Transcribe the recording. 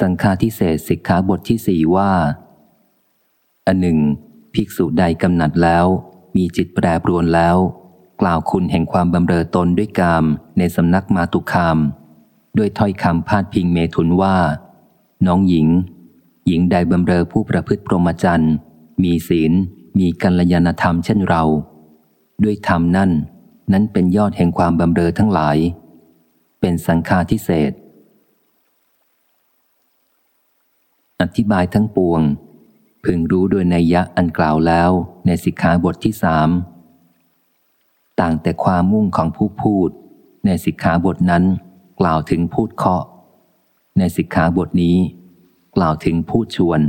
สังฆาทิเศษสิกขาบทที่สี่ว่า อันหนึ่ง ภิกษุใดกำหนัดแล้ว มีจิตแปรปรวนแล้ว กล่าวคุณแห่งความบำเรอตนด้วยกามในสำนักมาตุคาม ด้วยถ้อยคำพาดพิงเมถุนว่า น้องหญิง หญิงใดบำเรอผู้ประพฤติพรหมจรรย์ มีศีล มีกัลยาณธรรมเช่นเรา ด้วยธรรมนั่น นั้นเป็นยอดแห่งความบำเรอทั้งหลาย เป็นสังฆาทิเศษ อธิบายทั้งปวง พึงรู้โดยนัยยะอันกล่าวแล้วในสิกขาบทที่สามต่างแต่ความมุ่งของผู้พูด ในสิกขาบทนั้น กล่าวถึงพูดเคาะ ในสิกขาบทนี้ กล่าวถึงพูดชวน